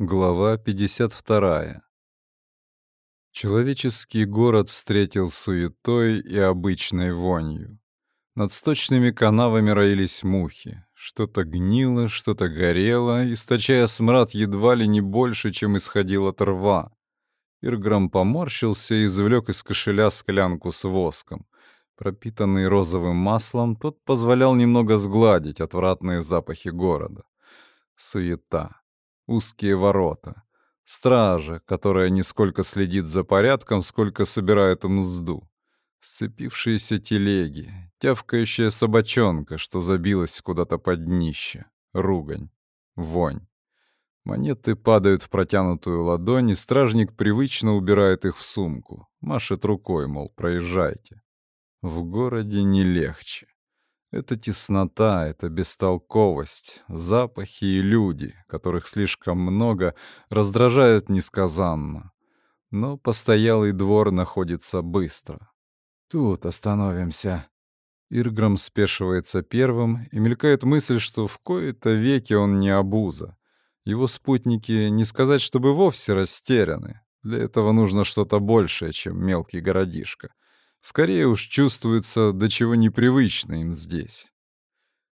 Глава 52. Человеческий город встретил суетой и обычной вонью. Над сточными канавами роились мухи. Что-то гнило, что-то горело, источая смрад едва ли не больше, чем исходил от рва. Ирграм поморщился и извлек из кошеля склянку с воском. Пропитанный розовым маслом, тот позволял немного сгладить отвратные запахи города. Суета. Узкие ворота. Стража, которая не сколько следит за порядком, сколько собирает мзду. Сцепившиеся телеги, тявкающая собачонка, что забилась куда-то под днище. Ругань. Вонь. Монеты падают в протянутую ладонь, и стражник привычно убирает их в сумку. Машет рукой, мол, проезжайте. В городе не легче. Это теснота, это бестолковость, запахи и люди, которых слишком много, раздражают несказанно. Но постоялый двор находится быстро. «Тут остановимся». Ирграм спешивается первым, и мелькает мысль, что в кои-то веки он не обуза. Его спутники не сказать, чтобы вовсе растеряны. Для этого нужно что-то большее, чем мелкий городишко. Скорее уж чувствуется, до чего непривычно им здесь.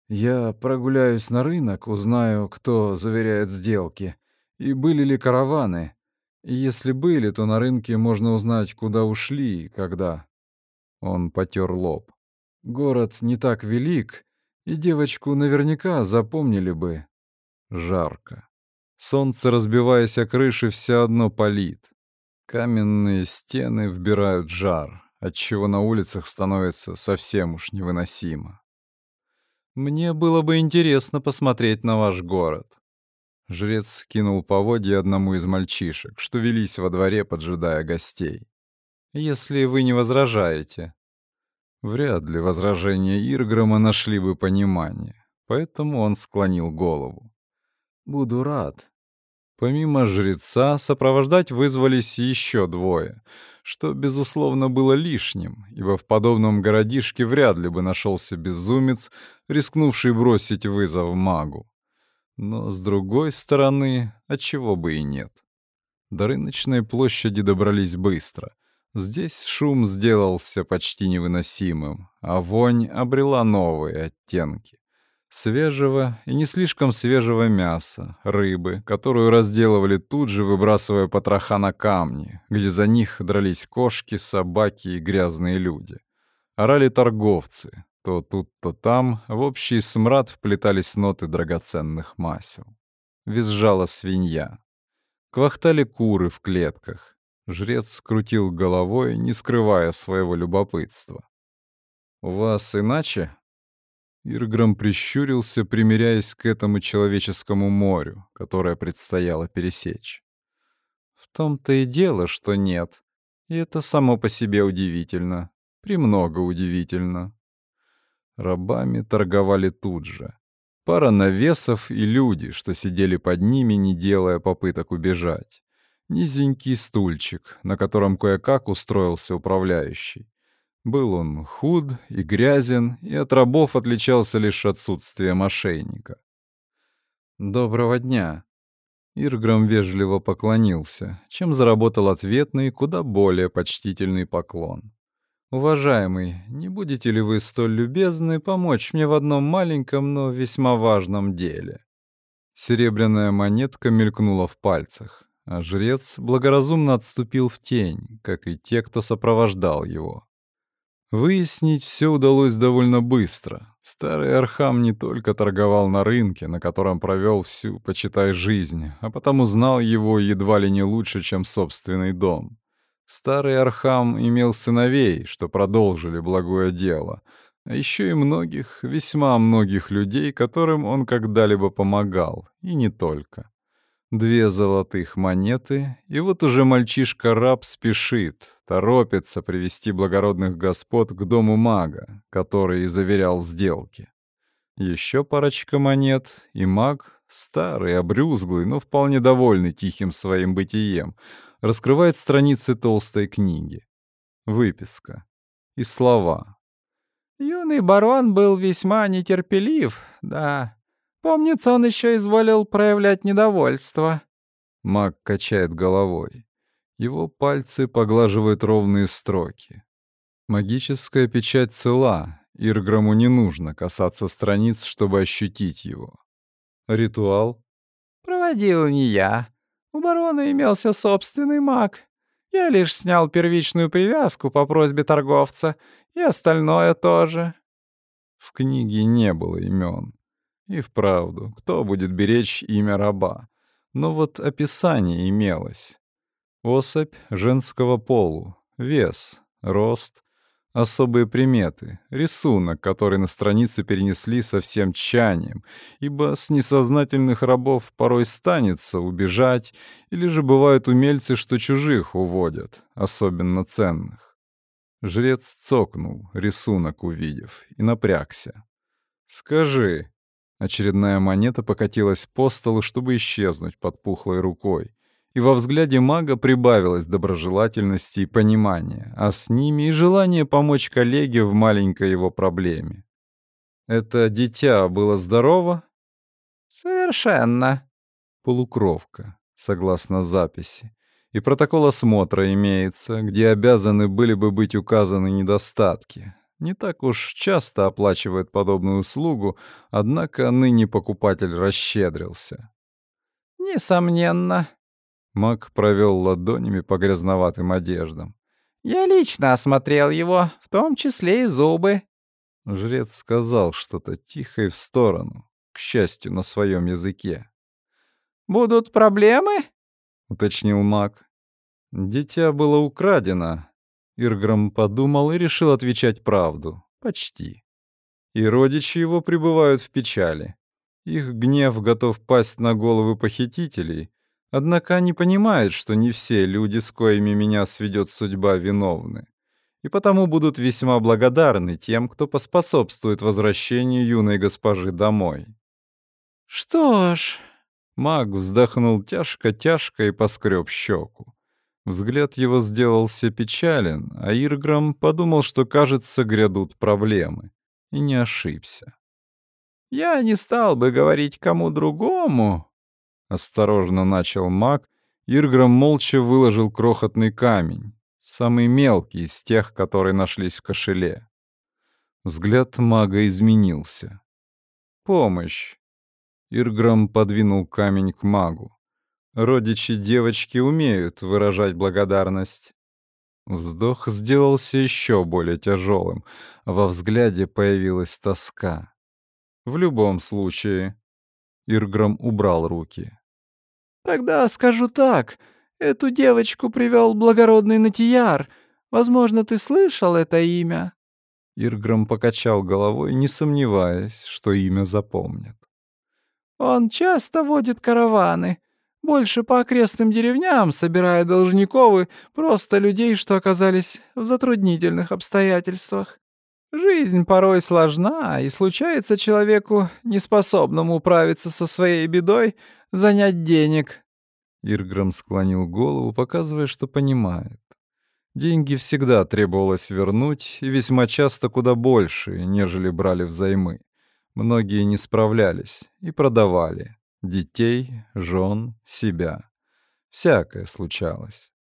Я прогуляюсь на рынок, узнаю, кто заверяет сделки, и были ли караваны. И если были, то на рынке можно узнать, куда ушли и когда. Он потер лоб. Город не так велик, и девочку наверняка запомнили бы. Жарко. Солнце, разбиваясь о крыши, все одно палит. Каменные стены вбирают жар отчего на улицах становится совсем уж невыносимо. «Мне было бы интересно посмотреть на ваш город». Жрец кинул поводья одному из мальчишек, что велись во дворе, поджидая гостей. «Если вы не возражаете». Вряд ли возражения Ирграма нашли бы понимание, поэтому он склонил голову. «Буду рад», Помимо жреца, сопровождать вызвались еще двое, что, безусловно, было лишним, ибо в подобном городишке вряд ли бы нашелся безумец, рискнувший бросить вызов магу. Но, с другой стороны, отчего бы и нет. До рыночной площади добрались быстро. Здесь шум сделался почти невыносимым, а вонь обрела новые оттенки свежего и не слишком свежего мяса, рыбы, которую разделывали тут же, выбрасывая потроха на камни, где за них дрались кошки, собаки и грязные люди. Орали торговцы. То тут, то там в общий смрад вплетались ноты драгоценных масел. Визжала свинья. Квахтали куры в клетках. Жрец скрутил головой, не скрывая своего любопытства. «У вас иначе?» Ирграм прищурился, примиряясь к этому человеческому морю, которое предстояло пересечь. В том-то и дело, что нет. И это само по себе удивительно. Премного удивительно. Рабами торговали тут же. Пара навесов и люди, что сидели под ними, не делая попыток убежать. Низенький стульчик, на котором кое-как устроился управляющий. Был он худ и грязен, и от рабов отличался лишь отсутствием ошейника. «Доброго дня!» Ирграм вежливо поклонился, чем заработал ответный, куда более почтительный поклон. «Уважаемый, не будете ли вы столь любезны помочь мне в одном маленьком, но весьма важном деле?» Серебряная монетка мелькнула в пальцах, а жрец благоразумно отступил в тень, как и те, кто сопровождал его. Выяснить все удалось довольно быстро. Старый Архам не только торговал на рынке, на котором провел всю, почитай, жизнь, а потому знал его едва ли не лучше, чем собственный дом. Старый Архам имел сыновей, что продолжили благое дело, а еще и многих, весьма многих людей, которым он когда-либо помогал, и не только. Две золотых монеты, и вот уже мальчишка-раб спешит, торопится привести благородных господ к дому мага, который заверял сделки. Еще парочка монет, и маг, старый, обрюзглый, но вполне довольный тихим своим бытием, раскрывает страницы толстой книги. Выписка. И слова. «Юный барон был весьма нетерпелив, да, Помнится, он еще изволил проявлять недовольство. Маг качает головой. Его пальцы поглаживают ровные строки. Магическая печать цела. Ирграму не нужно касаться страниц, чтобы ощутить его. Ритуал? Проводил не я. У барона имелся собственный маг. Я лишь снял первичную привязку по просьбе торговца, и остальное тоже. В книге не было имен. И вправду, кто будет беречь имя раба? Но вот описание имелось. Особь женского полу, вес, рост, особые приметы, рисунок, который на странице перенесли со всем тщанием, ибо с несознательных рабов порой станется убежать, или же бывают умельцы, что чужих уводят, особенно ценных. Жрец цокнул, рисунок увидев, и напрягся. «Скажи». Очередная монета покатилась по столу, чтобы исчезнуть под пухлой рукой и во взгляде мага прибавилось доброжелательности и понимания, а с ними и желание помочь коллеге в маленькой его проблеме. «Это дитя было здорово?» «Совершенно». Полукровка, согласно записи. И протокол осмотра имеется, где обязаны были бы быть указаны недостатки. Не так уж часто оплачивает подобную услугу, однако ныне покупатель расщедрился. «Несомненно», Мак провел ладонями по грязноватым одеждам. «Я лично осмотрел его, в том числе и зубы». Жрец сказал что-то тихо и в сторону, к счастью, на своем языке. «Будут проблемы?» — уточнил маг. «Дитя было украдено». Ирграм подумал и решил отвечать правду. Почти. И родичи его пребывают в печали. Их гнев готов пасть на головы похитителей, Однако они понимают, что не все люди, с коими меня сведет судьба, виновны, и потому будут весьма благодарны тем, кто поспособствует возвращению юной госпожи домой. «Что ж...» Маг вздохнул тяжко-тяжко и поскреб щеку. Взгляд его сделался печален, а Ирграм подумал, что, кажется, грядут проблемы. И не ошибся. «Я не стал бы говорить кому другому», Осторожно начал маг. Ирграм молча выложил крохотный камень, самый мелкий из тех, которые нашлись в кошеле. Взгляд мага изменился. «Помощь!» Ирграм подвинул камень к магу. Родичи девочки умеют выражать благодарность. Вздох сделался еще более тяжелым, во взгляде появилась тоска. В любом случае, Ирграм убрал руки. Тогда скажу так. Эту девочку привел благородный Натияр. Возможно, ты слышал это имя?» Ирграм покачал головой, не сомневаясь, что имя запомнит. «Он часто водит караваны, больше по окрестным деревням, собирая должников и просто людей, что оказались в затруднительных обстоятельствах. Жизнь порой сложна, и случается человеку, неспособному управиться со своей бедой, занять денег». Ирграм склонил голову, показывая, что понимает. Деньги всегда требовалось вернуть, и весьма часто куда больше, нежели брали взаймы. Многие не справлялись и продавали. Детей, жен, себя. Всякое случалось.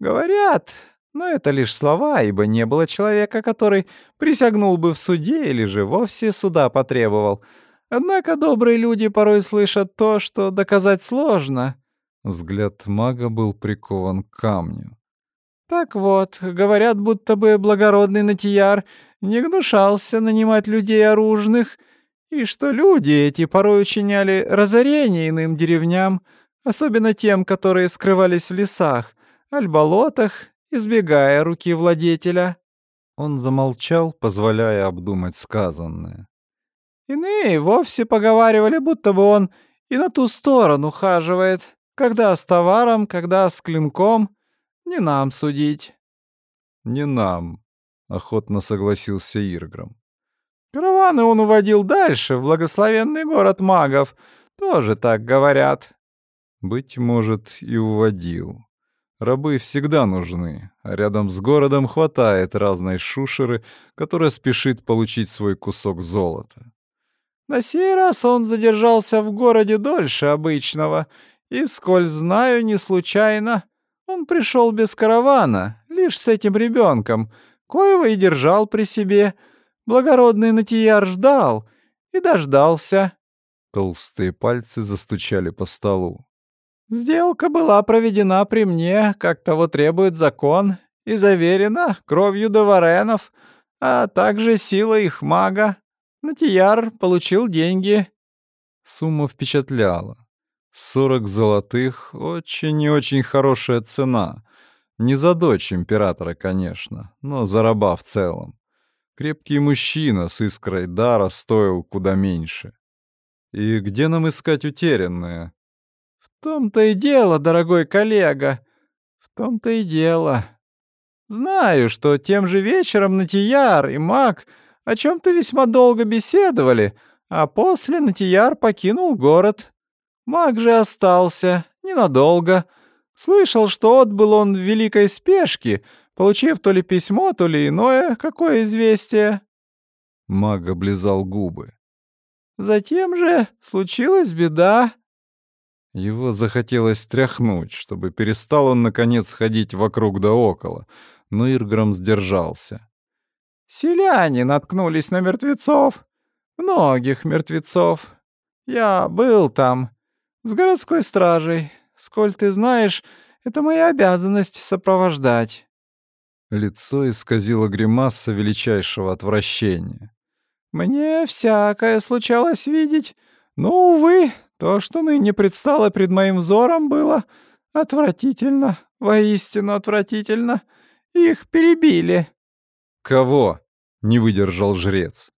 «Говорят, но это лишь слова, ибо не было человека, который присягнул бы в суде или же вовсе суда потребовал. Однако добрые люди порой слышат то, что доказать сложно. Взгляд мага был прикован к камню. Так вот, говорят, будто бы благородный Натияр не гнушался нанимать людей оружных, и что люди эти порой учиняли разорение иным деревням, особенно тем, которые скрывались в лесах, аль болотах избегая руки владетеля. Он замолчал, позволяя обдумать сказанное. Иные вовсе поговаривали, будто бы он и на ту сторону хаживает, когда с товаром, когда с клинком. Не нам судить. Не нам, охотно согласился Ирграм. Караваны он уводил дальше, в благословенный город магов. Тоже так говорят. Быть может, и уводил. Рабы всегда нужны, а рядом с городом хватает разной шушеры, которая спешит получить свой кусок золота. На сей раз он задержался в городе дольше обычного, И, сколь знаю, не случайно, он пришел без каравана, лишь с этим ребенком, коего и держал при себе. Благородный Натияр ждал и дождался. Толстые пальцы застучали по столу. Сделка была проведена при мне, как того требует закон, и заверена кровью Доваренов, а также силой их мага. Натияр получил деньги. Сумма впечатляла. Сорок золотых — очень и очень хорошая цена. Не за дочь императора, конечно, но за раба в целом. Крепкий мужчина с искрой дара стоил куда меньше. И где нам искать утерянное? В том-то и дело, дорогой коллега, в том-то и дело. Знаю, что тем же вечером Натияр и Маг о чем-то весьма долго беседовали, а после Натияр покинул город. Маг же остался ненадолго. Слышал, что отбыл он в великой спешке, получив то ли письмо, то ли иное какое известие. Маг облизал губы. Затем же случилась беда. Его захотелось тряхнуть, чтобы перестал он, наконец, ходить вокруг да около, но Ирграм сдержался. Селяне наткнулись на мертвецов. Многих мертвецов. Я был там, с городской стражей. Сколь ты знаешь, это моя обязанность сопровождать». Лицо исказило гримаса величайшего отвращения. «Мне всякое случалось видеть, но, увы, то, что ныне предстало пред моим взором, было отвратительно, воистину отвратительно. Их перебили». «Кого?» — не выдержал жрец.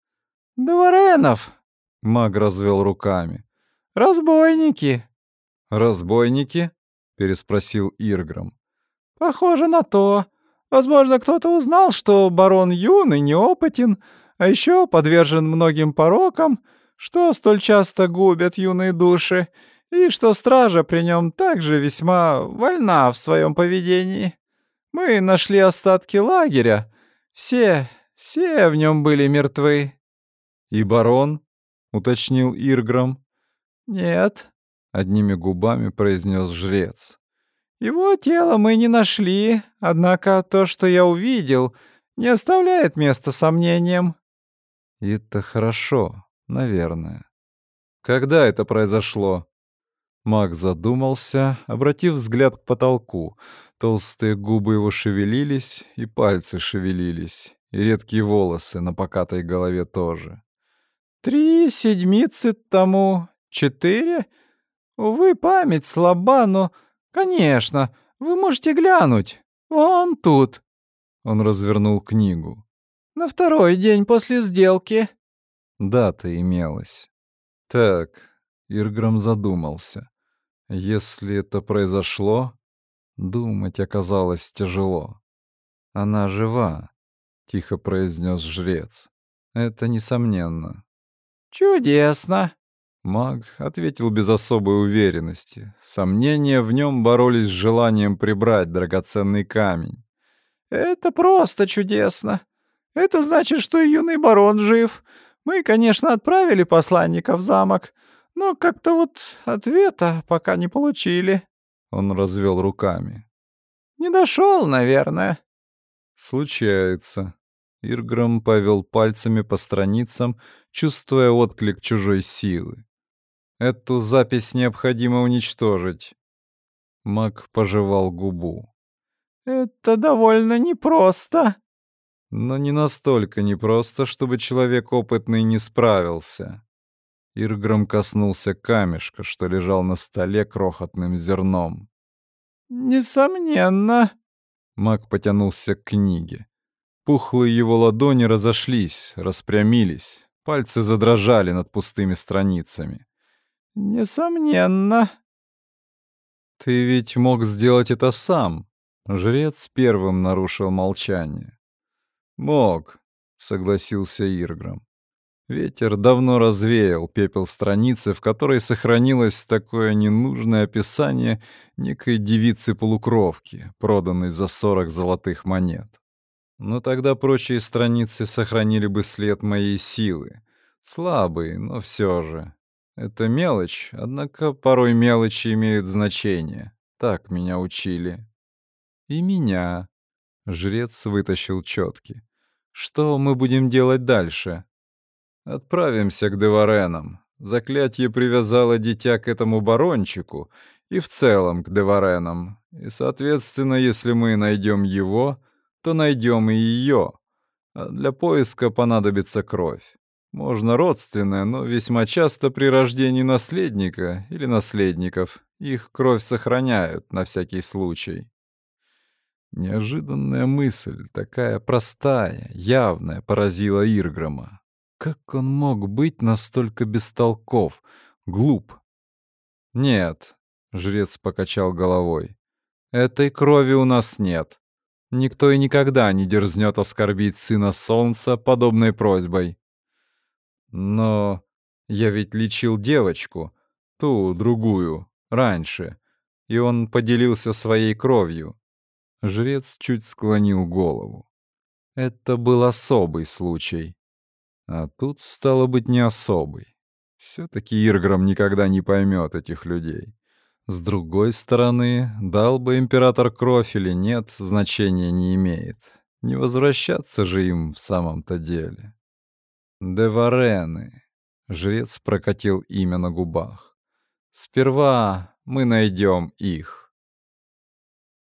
«Дворенов!» — маг развел руками. «Разбойники!» «Разбойники?» — переспросил Ирграм. «Похоже на то. Возможно, кто-то узнал, что барон юн и неопытен, а еще подвержен многим порокам, что столь часто губят юные души, и что стража при нем также весьма вольна в своем поведении. Мы нашли остатки лагеря. Все, все в нем были мертвы». «И барон?» — уточнил Ирграм. «Нет», — одними губами произнес жрец. «Его тело мы не нашли, однако то, что я увидел, не оставляет места сомнениям». «Это хорошо, наверное». «Когда это произошло?» Маг задумался, обратив взгляд к потолку. Толстые губы его шевелились, и пальцы шевелились, и редкие волосы на покатой голове тоже. «Три седмицы тому Четыре? Увы, память слаба, но... Конечно, вы можете глянуть. Вон тут. Он развернул книгу. На второй день после сделки. Дата имелась. Так, Ирграм задумался. Если это произошло, думать оказалось тяжело. Она жива, тихо произнес жрец. Это несомненно. Чудесно, Маг ответил без особой уверенности. Сомнения в нем боролись с желанием прибрать драгоценный камень. «Это просто чудесно. Это значит, что и юный барон жив. Мы, конечно, отправили посланника в замок, но как-то вот ответа пока не получили». Он развел руками. «Не дошел, наверное». «Случается». Ирграм повел пальцами по страницам, чувствуя отклик чужой силы. Эту запись необходимо уничтожить. Мак пожевал губу. Это довольно непросто. Но не настолько непросто, чтобы человек опытный не справился. Ирграм коснулся камешка, что лежал на столе крохотным зерном. «Несомненно». Мак потянулся к книге. Пухлые его ладони разошлись, распрямились, пальцы задрожали над пустыми страницами. «Несомненно». «Ты ведь мог сделать это сам». Жрец первым нарушил молчание. «Мог», — согласился Ирграм. Ветер давно развеял пепел страницы, в которой сохранилось такое ненужное описание некой девицы-полукровки, проданной за сорок золотых монет. Но тогда прочие страницы сохранили бы след моей силы. Слабый, но все же. Это мелочь, однако порой мелочи имеют значение. Так меня учили. И меня. Жрец вытащил четки. Что мы будем делать дальше? Отправимся к Деваренам. Заклятие привязало дитя к этому барончику и в целом к Деваренам. И, соответственно, если мы найдем его, то найдем и ее. А для поиска понадобится кровь. Можно родственная, но весьма часто при рождении наследника или наследников их кровь сохраняют на всякий случай. Неожиданная мысль, такая простая, явная, поразила Ирграма. Как он мог быть настолько бестолков, глуп? «Нет», — жрец покачал головой, — «этой крови у нас нет. Никто и никогда не дерзнет оскорбить сына солнца подобной просьбой. Но я ведь лечил девочку, ту, другую, раньше, и он поделился своей кровью. Жрец чуть склонил голову. Это был особый случай. А тут, стало быть, не особый. Все-таки Ирграм никогда не поймет этих людей. С другой стороны, дал бы император кровь или нет, значения не имеет. Не возвращаться же им в самом-то деле. Деварены. Жрец прокатил имя на губах. Сперва мы найдем их.